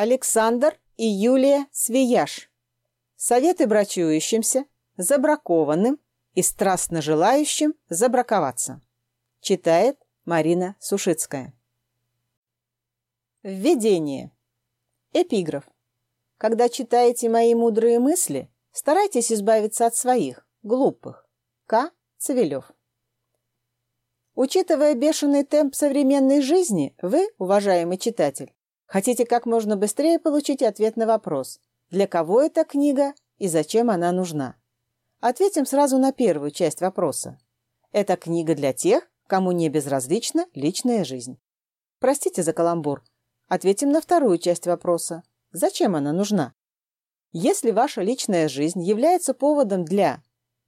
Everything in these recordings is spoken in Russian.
Александр и Юлия Свияж. Советы брачующимся, забракованным и страстно желающим забраковаться. Читает Марина Сушицкая. Введение. Эпиграф. Когда читаете мои мудрые мысли, старайтесь избавиться от своих, глупых. К. Цивилев. Учитывая бешеный темп современной жизни, вы, уважаемый читатель, хотите как можно быстрее получить ответ на вопрос, для кого эта книга и зачем она нужна. Ответим сразу на первую часть вопроса. Это книга для тех, кому не безразлична личная жизнь. Простите за каламбур. Ответим на вторую часть вопроса. Зачем она нужна? Если ваша личная жизнь является поводом для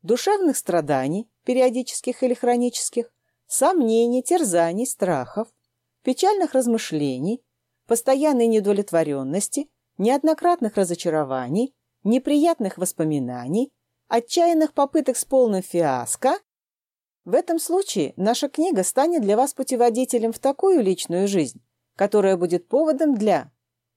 душевных страданий, периодических или хронических, сомнений, терзаний, страхов, печальных размышлений, постоянной недовлетворенности, неоднократных разочарований, неприятных воспоминаний, отчаянных попыток с полным фиаско, в этом случае наша книга станет для вас путеводителем в такую личную жизнь, которая будет поводом для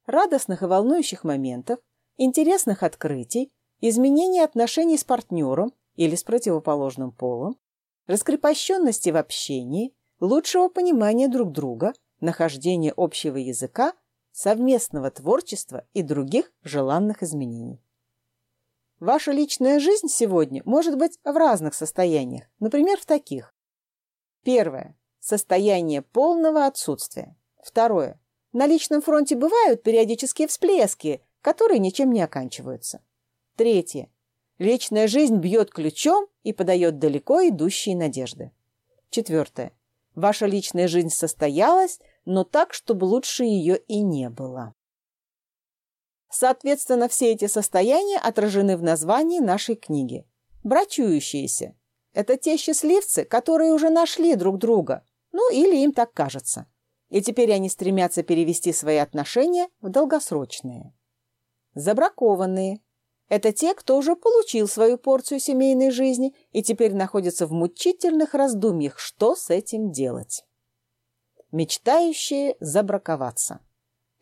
радостных и волнующих моментов, интересных открытий, изменения отношений с партнером или с противоположным полом, раскрепощенности в общении, лучшего понимания друг друга, нахождения общего языка, совместного творчества и других желанных изменений. Ваша личная жизнь сегодня может быть в разных состояниях, например, в таких. Первое. Состояние полного отсутствия. Второе. На личном фронте бывают периодические всплески, которые ничем не оканчиваются. Третье. Личная жизнь бьет ключом и подает далеко идущие надежды. Четвертое. Ваша личная жизнь состоялась, но так, чтобы лучше ее и не было. Соответственно, все эти состояния отражены в названии нашей книги. Брачующиеся – это те счастливцы, которые уже нашли друг друга, ну или им так кажется. И теперь они стремятся перевести свои отношения в долгосрочные. Забракованные это те, кто уже получил свою порцию семейной жизни и теперь находится в мучительных раздумьях, что с этим делать. Мечтающие забраковаться.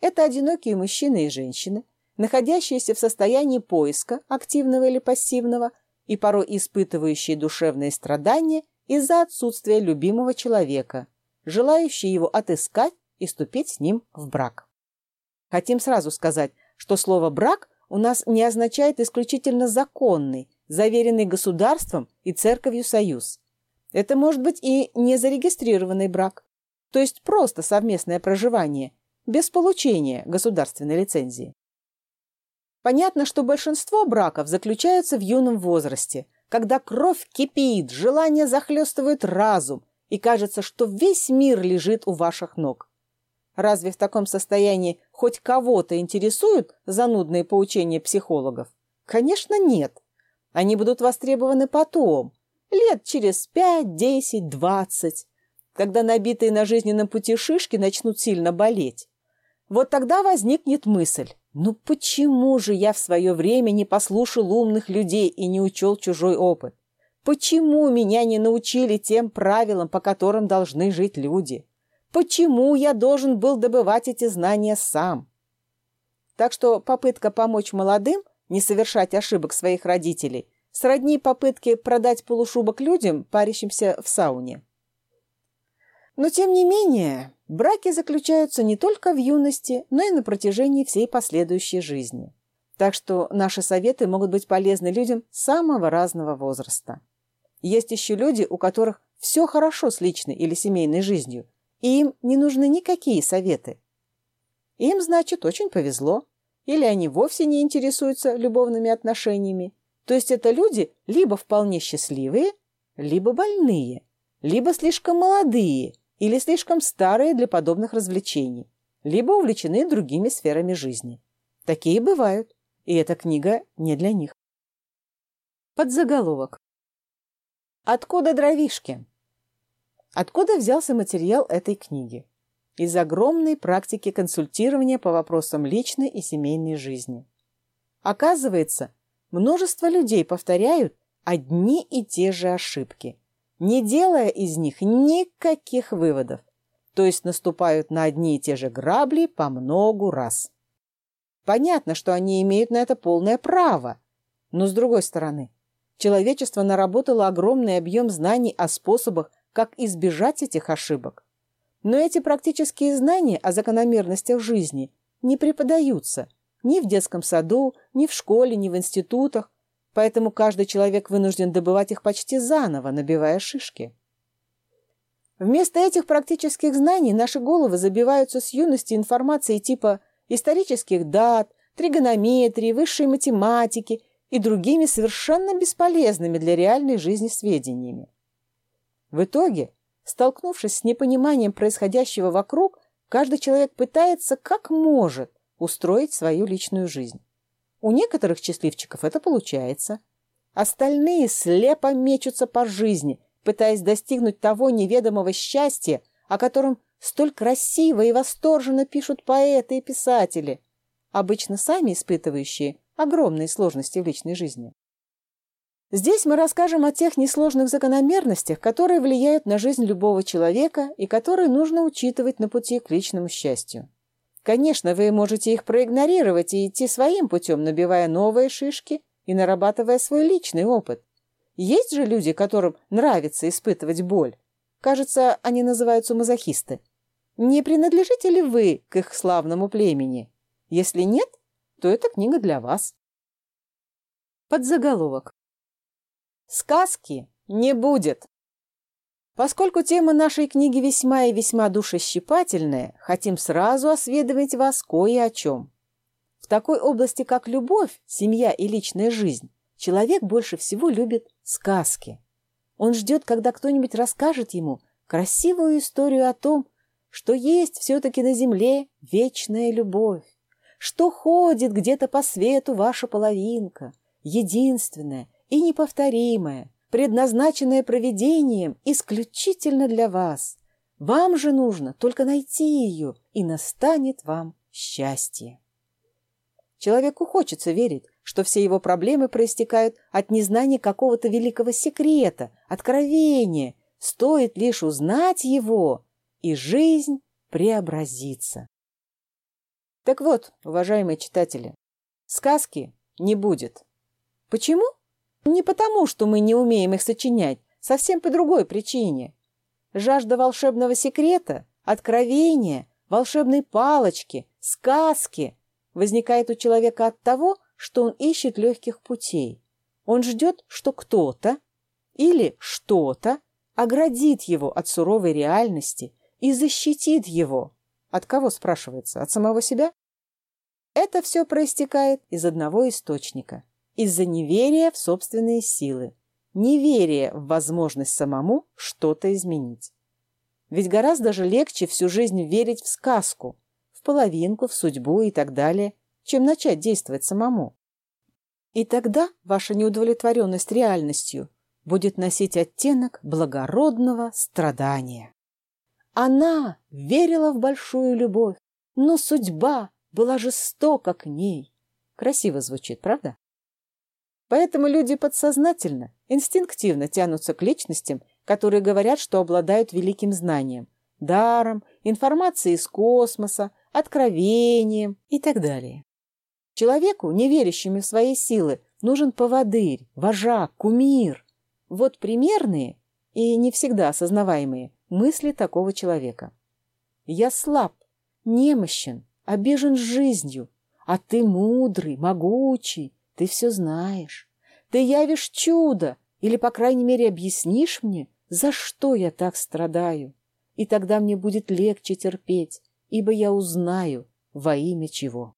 Это одинокие мужчины и женщины, находящиеся в состоянии поиска, активного или пассивного, и порой испытывающие душевные страдания из-за отсутствия любимого человека, желающие его отыскать и вступить с ним в брак. Хотим сразу сказать, что слово «брак» у нас не означает исключительно законный, заверенный государством и церковью союз. Это может быть и незарегистрированный брак, то есть просто совместное проживание, без получения государственной лицензии. Понятно, что большинство браков заключаются в юном возрасте, когда кровь кипит, желание захлестывает разум, и кажется, что весь мир лежит у ваших ног. Разве в таком состоянии хоть кого-то интересуют занудные поучения психологов? Конечно, нет. Они будут востребованы потом, лет через пять, десять, двадцать, когда набитые на жизненном пути шишки начнут сильно болеть. Вот тогда возникнет мысль, ну почему же я в свое время не послушал умных людей и не учел чужой опыт? Почему меня не научили тем правилам, по которым должны жить люди? Почему я должен был добывать эти знания сам? Так что попытка помочь молодым не совершать ошибок своих родителей сродни попытке продать полушубок людям, парящимся в сауне. Но, тем не менее, браки заключаются не только в юности, но и на протяжении всей последующей жизни. Так что наши советы могут быть полезны людям самого разного возраста. Есть еще люди, у которых все хорошо с личной или семейной жизнью, и им не нужны никакие советы. Им, значит, очень повезло. Или они вовсе не интересуются любовными отношениями. То есть это люди либо вполне счастливые, либо больные, либо слишком молодые или слишком старые для подобных развлечений, либо увлечены другими сферами жизни. Такие бывают, и эта книга не для них. Подзаголовок. Откуда дровишки? Откуда взялся материал этой книги? Из огромной практики консультирования по вопросам личной и семейной жизни. Оказывается, множество людей повторяют одни и те же ошибки, не делая из них никаких выводов, то есть наступают на одни и те же грабли по многу раз. Понятно, что они имеют на это полное право. Но с другой стороны, человечество наработало огромный объем знаний о способах, как избежать этих ошибок. Но эти практические знания о закономерностях жизни не преподаются ни в детском саду, ни в школе, ни в институтах, поэтому каждый человек вынужден добывать их почти заново, набивая шишки. Вместо этих практических знаний наши головы забиваются с юности информацией типа исторических дат, тригонометрии, высшей математики и другими совершенно бесполезными для реальной жизни сведениями. В итоге, столкнувшись с непониманием происходящего вокруг, каждый человек пытается как может устроить свою личную жизнь. У некоторых счастливчиков это получается. Остальные слепо мечутся по жизни, пытаясь достигнуть того неведомого счастья, о котором столь красиво и восторженно пишут поэты и писатели, обычно сами испытывающие огромные сложности в личной жизни. Здесь мы расскажем о тех несложных закономерностях, которые влияют на жизнь любого человека и которые нужно учитывать на пути к личному счастью. Конечно, вы можете их проигнорировать и идти своим путем, набивая новые шишки и нарабатывая свой личный опыт. Есть же люди, которым нравится испытывать боль. Кажется, они называются мазохисты. Не принадлежите ли вы к их славному племени? Если нет, то эта книга для вас. Подзаголовок. Сказки не будет. Поскольку тема нашей книги весьма и весьма душещипательная, хотим сразу осведомить вас кое о чем. В такой области, как любовь, семья и личная жизнь, человек больше всего любит сказки. Он ждет, когда кто-нибудь расскажет ему красивую историю о том, что есть все-таки на земле вечная любовь, что ходит где-то по свету ваша половинка, единственная и неповторимая, предназначенная провидением исключительно для вас. Вам же нужно только найти ее, и настанет вам счастье. Человеку хочется верить, что все его проблемы проистекают от незнания какого-то великого секрета, откровения. Стоит лишь узнать его, и жизнь преобразится. Так вот, уважаемые читатели, сказки не будет. Почему? Не потому, что мы не умеем их сочинять, совсем по другой причине. Жажда волшебного секрета, откровения, волшебной палочки, сказки возникает у человека от того, что он ищет легких путей. Он ждет, что кто-то или что-то оградит его от суровой реальности и защитит его. От кого, спрашивается? От самого себя? Это все проистекает из одного источника – из-за неверия в собственные силы, неверия в возможность самому что-то изменить. Ведь гораздо же легче всю жизнь верить в сказку, в половинку, в судьбу и так далее, чем начать действовать самому. И тогда ваша неудовлетворенность реальностью будет носить оттенок благородного страдания. Она верила в большую любовь, но судьба была жестока к ней. Красиво звучит, правда? Поэтому люди подсознательно, инстинктивно тянутся к личностям, которые говорят, что обладают великим знанием, даром, информацией из космоса, откровением и так далее. Человеку, не верящему в свои силы, нужен поводырь, вожак, кумир. Вот примерные и не всегда осознаваемые мысли такого человека. «Я слаб, немощен, обижен жизнью, а ты мудрый, могучий, ты все знаешь. Ты явишь чудо, или, по крайней мере, объяснишь мне, за что я так страдаю. И тогда мне будет легче терпеть, ибо я узнаю, во имя чего.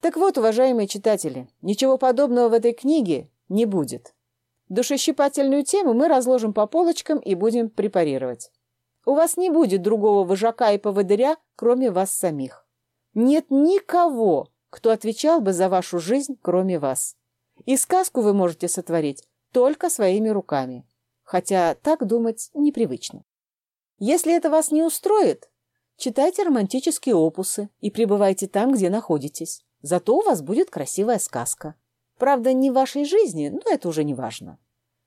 Так вот, уважаемые читатели, ничего подобного в этой книге не будет. Душещипательную тему мы разложим по полочкам и будем препарировать. У вас не будет другого вожака и поводыря, кроме вас самих. Нет никого, кто отвечал бы за вашу жизнь, кроме вас. И сказку вы можете сотворить только своими руками. Хотя так думать непривычно. Если это вас не устроит, читайте романтические опусы и пребывайте там, где находитесь. Зато у вас будет красивая сказка. Правда, не в вашей жизни, но это уже не важно.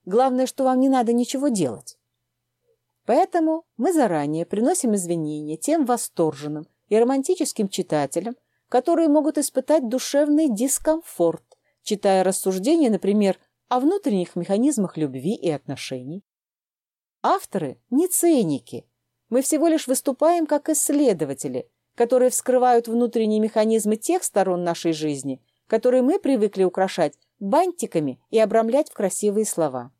Главное, что вам не надо ничего делать. Поэтому мы заранее приносим извинения тем восторженным и романтическим читателям, которые могут испытать душевный дискомфорт, читая рассуждения, например, о внутренних механизмах любви и отношений. Авторы не ценики. Мы всего лишь выступаем как исследователи, которые вскрывают внутренние механизмы тех сторон нашей жизни, которые мы привыкли украшать бантиками и обрамлять в красивые слова.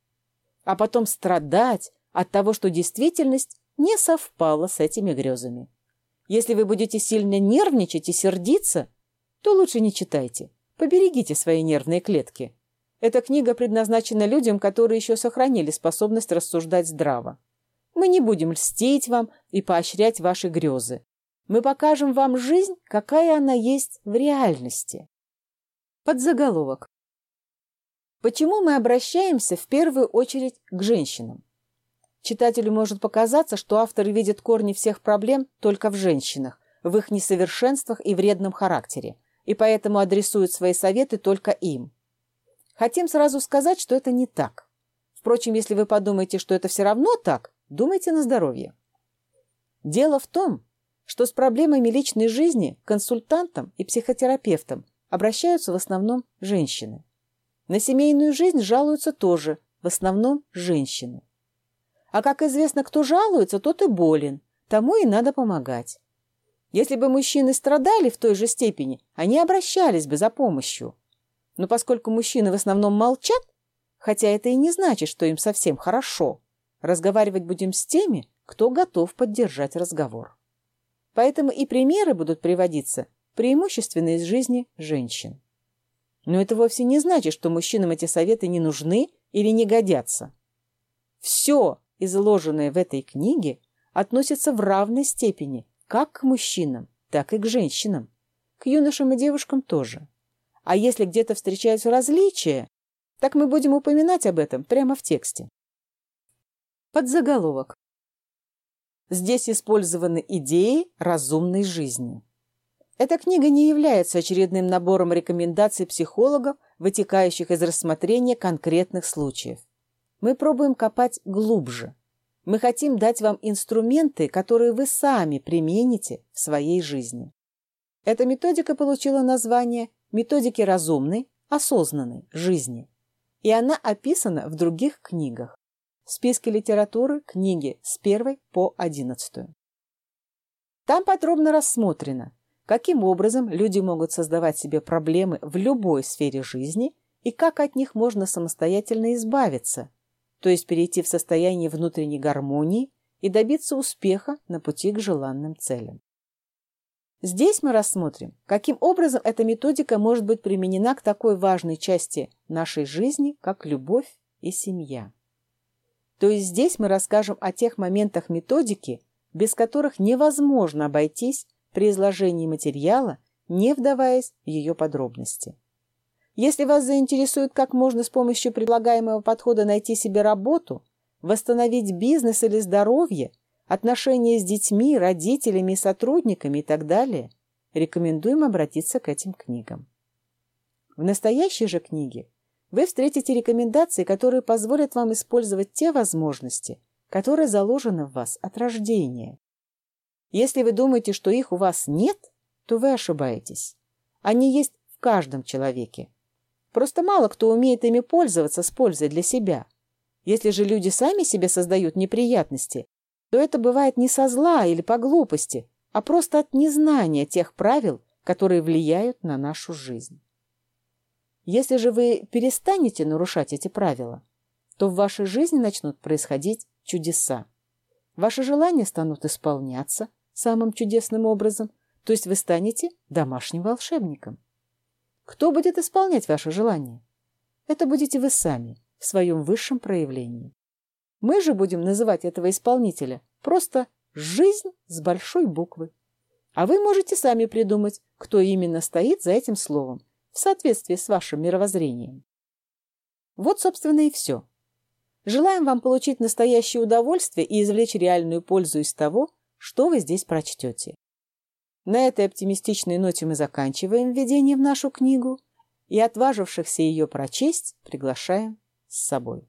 А потом страдать от того, что действительность не совпала с этими грезами. Если вы будете сильно нервничать и сердиться, то лучше не читайте. Поберегите свои нервные клетки. Эта книга предназначена людям, которые еще сохранили способность рассуждать здраво. Мы не будем льстить вам и поощрять ваши грезы. Мы покажем вам жизнь, какая она есть в реальности. Подзаголовок. Почему мы обращаемся в первую очередь к женщинам? Читателю может показаться, что автор видит корни всех проблем только в женщинах, в их несовершенствах и вредном характере, и поэтому адресует свои советы только им. Хотим сразу сказать, что это не так. Впрочем, если вы подумаете, что это все равно так, думайте на здоровье. Дело в том, что с проблемами личной жизни консультантам и психотерапевтам обращаются в основном женщины. На семейную жизнь жалуются тоже, в основном женщины. А как известно, кто жалуется, тот и болен, тому и надо помогать. Если бы мужчины страдали в той же степени, они обращались бы за помощью. Но поскольку мужчины в основном молчат, хотя это и не значит, что им совсем хорошо, разговаривать будем с теми, кто готов поддержать разговор. Поэтому и примеры будут приводиться преимущественно из жизни женщин. Но это вовсе не значит, что мужчинам эти советы не нужны или не годятся. Все, изложенное в этой книге, относится в равной степени как к мужчинам, так и к женщинам, к юношам и девушкам тоже. А если где-то встречаются различия, так мы будем упоминать об этом прямо в тексте. Подзаголовок. Здесь использованы идеи разумной жизни. Эта книга не является очередным набором рекомендаций психологов, вытекающих из рассмотрения конкретных случаев. Мы пробуем копать глубже. Мы хотим дать вам инструменты, которые вы сами примените в своей жизни. Эта методика получила название «Методики разумной, осознанной жизни», и она описана в других книгах. В списке литературы книги с 1 по 11. Там подробно рассмотрено, каким образом люди могут создавать себе проблемы в любой сфере жизни и как от них можно самостоятельно избавиться, то есть перейти в состояние внутренней гармонии и добиться успеха на пути к желанным целям. Здесь мы рассмотрим, каким образом эта методика может быть применена к такой важной части нашей жизни, как любовь и семья. То есть здесь мы расскажем о тех моментах методики, без которых невозможно обойтись при изложении материала, не вдаваясь в ее подробности. Если вас заинтересует, как можно с помощью предлагаемого подхода найти себе работу, восстановить бизнес или здоровье, отношения с детьми, родителями сотрудниками и так далее, рекомендуем обратиться к этим книгам. В настоящей же книге вы встретите рекомендации, которые позволят вам использовать те возможности, которые заложены в вас от рождения. Если вы думаете, что их у вас нет, то вы ошибаетесь. Они есть в каждом человеке. Просто мало кто умеет ими пользоваться с пользой для себя. Если же люди сами себе создают неприятности, то это бывает не со зла или по глупости, а просто от незнания тех правил, которые влияют на нашу жизнь. Если же вы перестанете нарушать эти правила, то в вашей жизни начнут происходить чудеса. Ваши желания станут исполняться самым чудесным образом, то есть вы станете домашним волшебником. Кто будет исполнять ваши желания? Это будете вы сами, в своем высшем проявлении. Мы же будем называть этого исполнителя просто «жизнь» с большой буквы. А вы можете сами придумать, кто именно стоит за этим словом, в соответствии с вашим мировоззрением. Вот, собственно, и все. Желаем вам получить настоящее удовольствие и извлечь реальную пользу из того, что вы здесь прочтете. На этой оптимистичной ноте мы заканчиваем введение в нашу книгу и отважившихся ее прочесть приглашаем с собой.